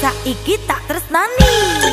saiki tak tresnani